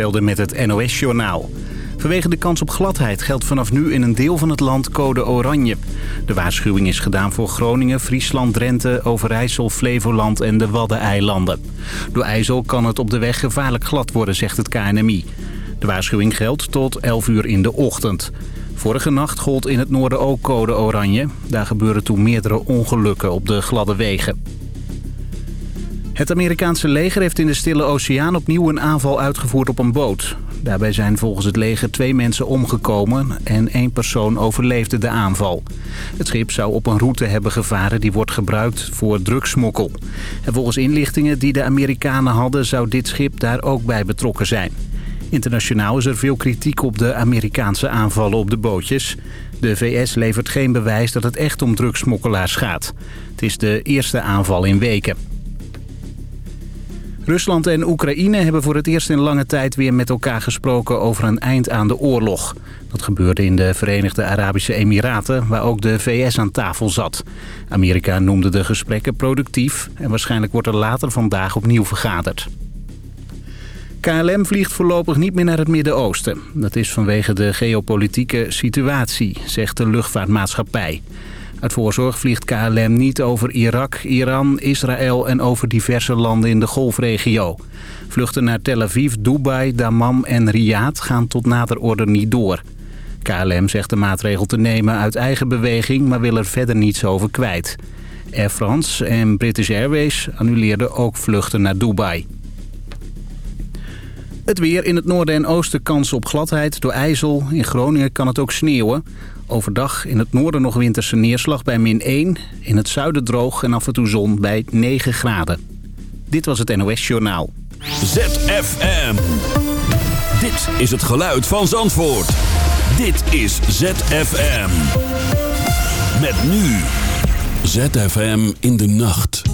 Telde met het NOS-journaal. Vanwege de kans op gladheid geldt vanaf nu in een deel van het land code oranje. De waarschuwing is gedaan voor Groningen, Friesland, Drenthe, Overijssel, Flevoland en de Waddeneilanden. Door ijzel kan het op de weg gevaarlijk glad worden, zegt het KNMI. De waarschuwing geldt tot 11 uur in de ochtend. Vorige nacht gold in het noorden ook code oranje. Daar gebeuren toen meerdere ongelukken op de gladde wegen. Het Amerikaanse leger heeft in de Stille Oceaan opnieuw een aanval uitgevoerd op een boot. Daarbij zijn volgens het leger twee mensen omgekomen en één persoon overleefde de aanval. Het schip zou op een route hebben gevaren die wordt gebruikt voor drugsmokkel. En volgens inlichtingen die de Amerikanen hadden zou dit schip daar ook bij betrokken zijn. Internationaal is er veel kritiek op de Amerikaanse aanvallen op de bootjes. De VS levert geen bewijs dat het echt om drugsmokkelaars gaat. Het is de eerste aanval in weken. Rusland en Oekraïne hebben voor het eerst in lange tijd weer met elkaar gesproken over een eind aan de oorlog. Dat gebeurde in de Verenigde Arabische Emiraten, waar ook de VS aan tafel zat. Amerika noemde de gesprekken productief en waarschijnlijk wordt er later vandaag opnieuw vergaderd. KLM vliegt voorlopig niet meer naar het Midden-Oosten. Dat is vanwege de geopolitieke situatie, zegt de luchtvaartmaatschappij. Uit voorzorg vliegt KLM niet over Irak, Iran, Israël en over diverse landen in de golfregio. Vluchten naar Tel Aviv, Dubai, Dammam en Riyadh gaan tot nader orde niet door. KLM zegt de maatregel te nemen uit eigen beweging, maar wil er verder niets over kwijt. Air France en British Airways annuleerden ook vluchten naar Dubai. Het weer in het noorden en oosten kans op gladheid door ijzel. In Groningen kan het ook sneeuwen. Overdag in het noorden nog winterse neerslag bij min 1. In het zuiden droog en af en toe zon bij 9 graden. Dit was het NOS Journaal. ZFM. Dit is het geluid van Zandvoort. Dit is ZFM. Met nu. ZFM in de nacht.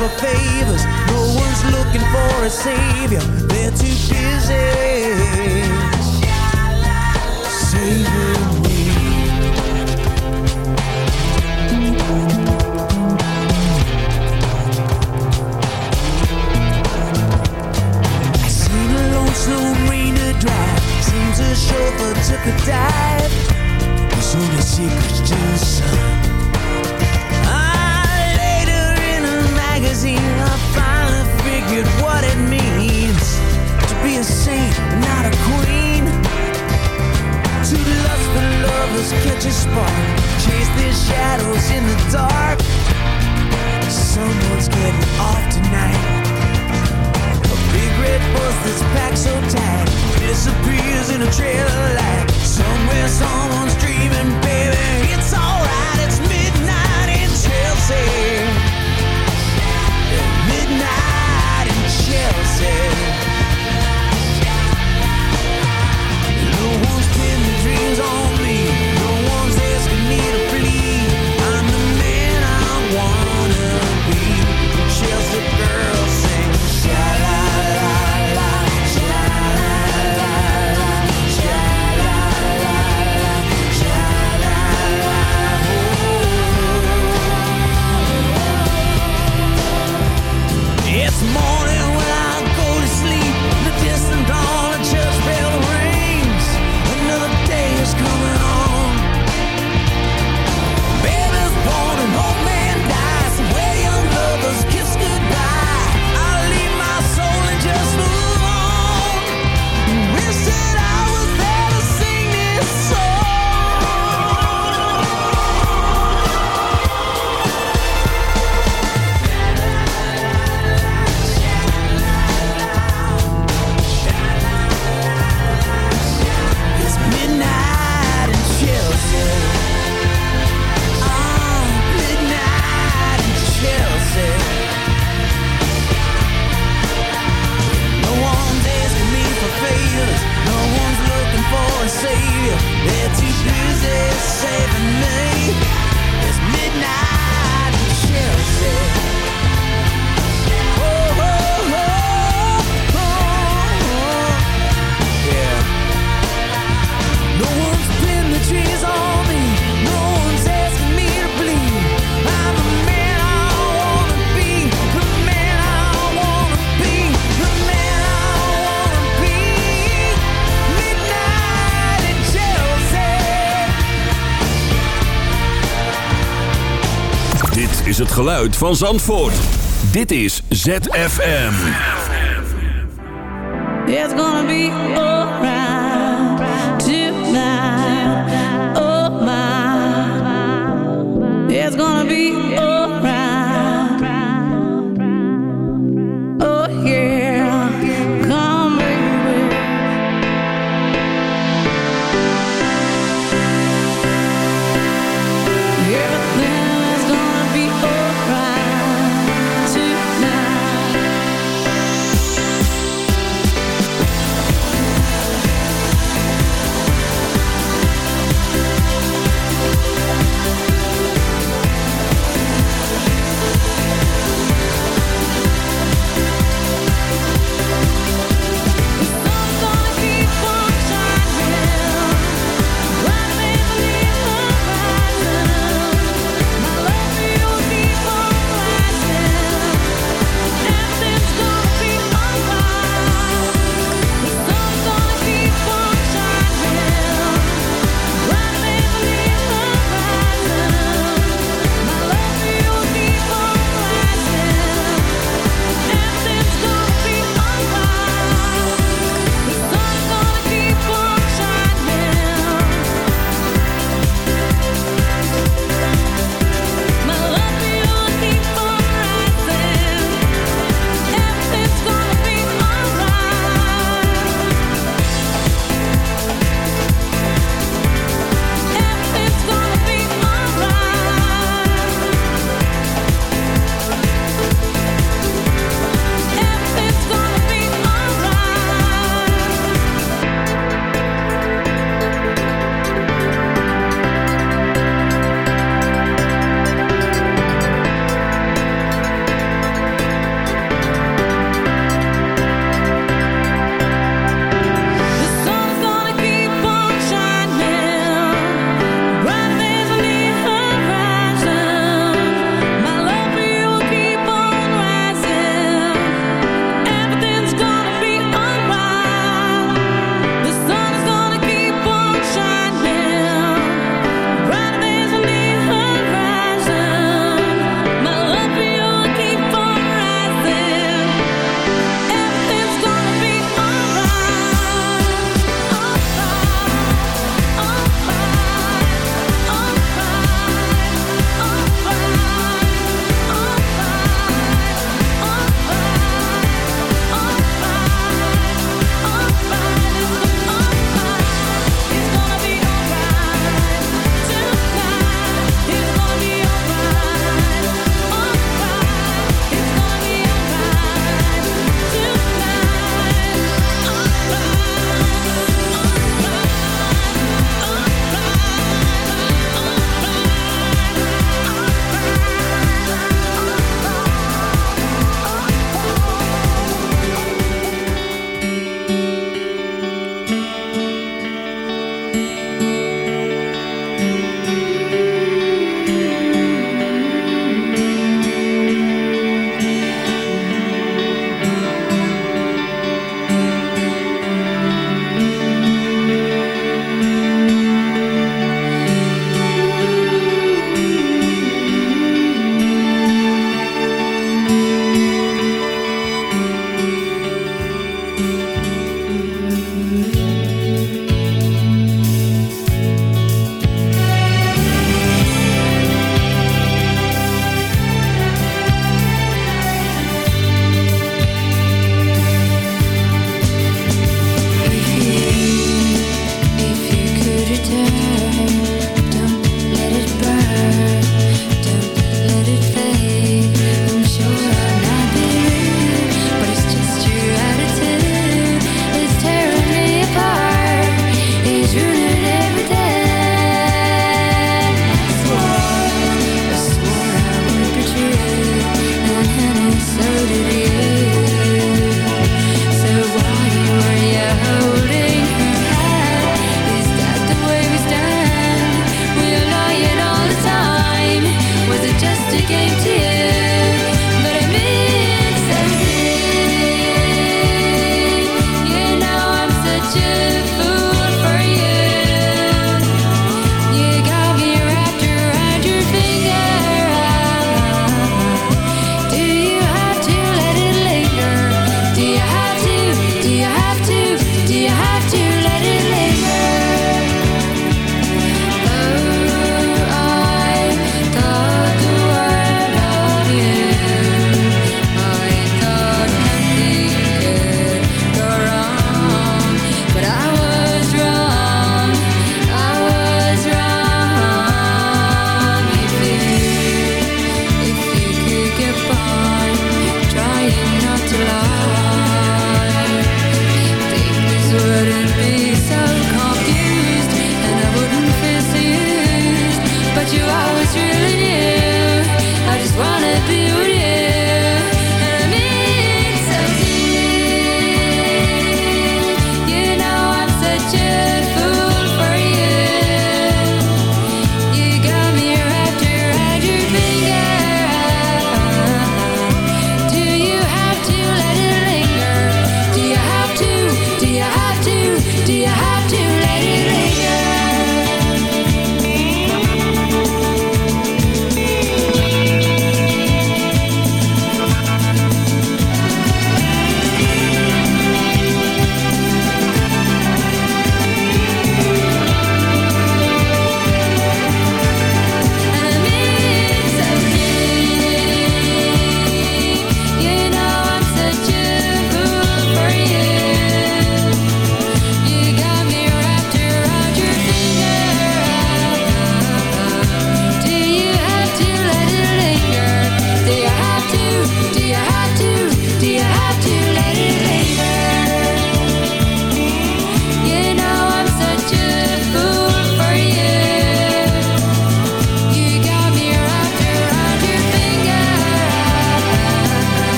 for favors. No one's looking for a savior. They're too busy saving me. I seen a lonesome to drive. Seems a chauffeur took a dive. It's only secrets just. the. easy. I finally figured what it means to be a saint, not a queen. To lust for lovers, catch a spark, chase their shadows in the dark. Geluid van Zandvoort. Dit is ZFM. It's gonna be alright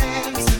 Dit